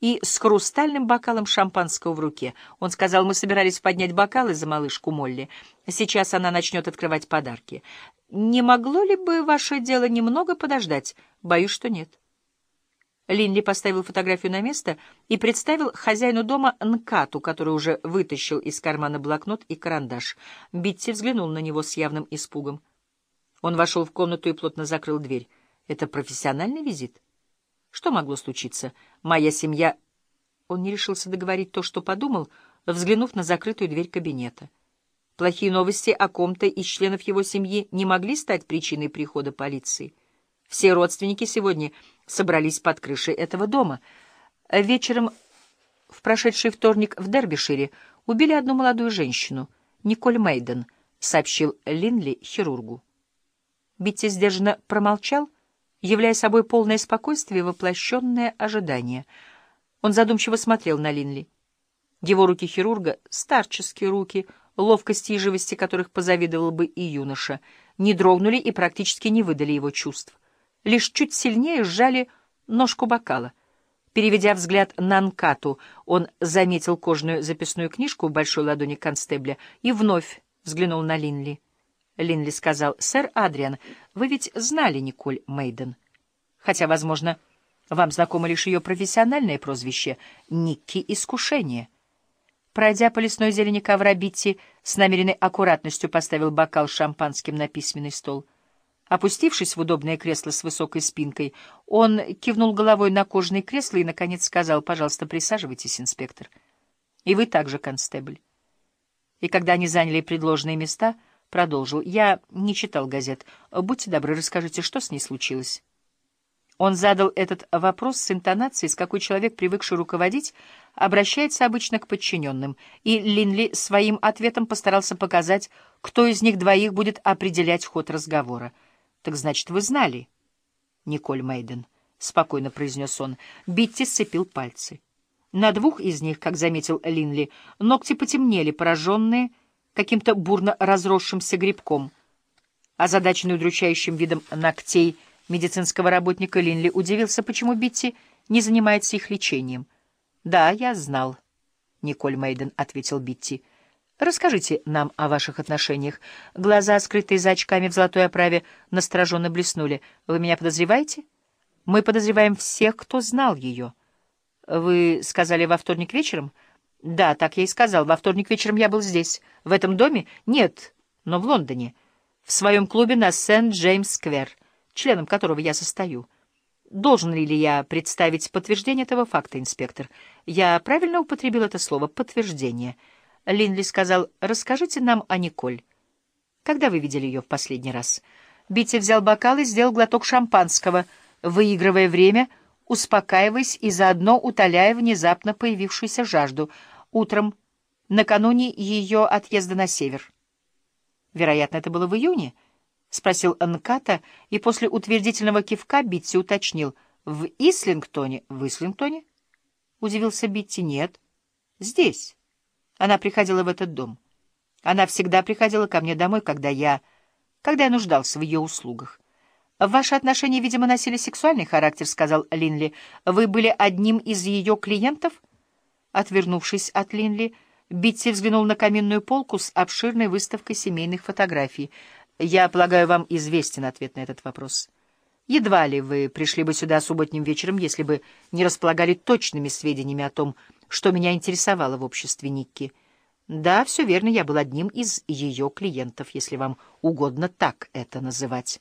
и с хрустальным бокалом шампанского в руке. Он сказал, мы собирались поднять бокалы за малышку Молли. Сейчас она начнет открывать подарки. Не могло ли бы ваше дело немного подождать? Боюсь, что нет. Линли поставил фотографию на место и представил хозяину дома Нкату, который уже вытащил из кармана блокнот и карандаш. Битти взглянул на него с явным испугом. Он вошел в комнату и плотно закрыл дверь. Это профессиональный визит? Что могло случиться? Моя семья... Он не решился договорить то, что подумал, взглянув на закрытую дверь кабинета. Плохие новости о ком-то из членов его семьи не могли стать причиной прихода полиции. Все родственники сегодня собрались под крышей этого дома. Вечером в прошедший вторник в Дербишире убили одну молодую женщину, Николь Мейден, сообщил Линли хирургу. Битти сдержанно промолчал, являя собой полное спокойствие и воплощенное ожидание. Он задумчиво смотрел на Линли. Его руки хирурга, старческие руки, ловкости и живости которых позавидовал бы и юноша, не дрогнули и практически не выдали его чувств лишь чуть сильнее сжали ножку бокала. Переведя взгляд на Нкату, он заметил кожаную записную книжку в большой ладони констебля и вновь взглянул на Линли. Линли сказал, «Сэр Адриан, вы ведь знали Николь Мейден. Хотя, возможно, вам знакомо лишь ее профессиональное прозвище — Никки Искушение». Пройдя по лесной зелени ковра, Битти с намеренной аккуратностью поставил бокал шампанским на письменный стол — Опустившись в удобное кресло с высокой спинкой, он кивнул головой на кожаное кресло и, наконец, сказал, «Пожалуйста, присаживайтесь, инспектор. И вы также, констебль». И когда они заняли предложенные места, продолжил, «Я не читал газет. Будьте добры, расскажите, что с ней случилось?» Он задал этот вопрос с интонацией, с какой человек, привыкший руководить, обращается обычно к подчиненным, и Линли своим ответом постарался показать, кто из них двоих будет определять ход разговора. Так значит, вы знали, Николь Мейден, — спокойно произнес он. Битти сцепил пальцы. На двух из них, как заметил Линли, ногти потемнели, пораженные каким-то бурно разросшимся грибком. Озадаченный удручающим видом ногтей медицинского работника Линли удивился, почему Битти не занимается их лечением. — Да, я знал, — Николь Мейден ответил Битти. — Расскажите нам о ваших отношениях. Глаза, скрытые за очками в золотой оправе, настороженно блеснули. Вы меня подозреваете? Мы подозреваем всех, кто знал ее. Вы сказали во вторник вечером? Да, так я и сказал. Во вторник вечером я был здесь. В этом доме? Нет, но в Лондоне. В своем клубе на Сент-Джеймс-сквер, членом которого я состою. Должен ли я представить подтверждение этого факта, инспектор? Я правильно употребил это слово «подтверждение»? Линли сказал, «Расскажите нам о Николь. Когда вы видели ее в последний раз?» Битти взял бокал и сделал глоток шампанского, выигрывая время, успокаиваясь и заодно утоляя внезапно появившуюся жажду. Утром, накануне ее отъезда на север. «Вероятно, это было в июне?» — спросил Нката, и после утвердительного кивка Битти уточнил. «В Ислингтоне?» «В Ислингтоне?» — удивился Битти. «Нет. Здесь». Она приходила в этот дом. Она всегда приходила ко мне домой, когда я... когда я нуждался в ее услугах. «Ваши отношения, видимо, носили сексуальный характер», — сказал Линли. «Вы были одним из ее клиентов?» Отвернувшись от Линли, Битти взглянул на каминную полку с обширной выставкой семейных фотографий. «Я полагаю, вам известен ответ на этот вопрос. Едва ли вы пришли бы сюда субботним вечером, если бы не располагали точными сведениями о том, что меня интересовало в обществе Никки. Да, все верно, я был одним из ее клиентов, если вам угодно так это называть.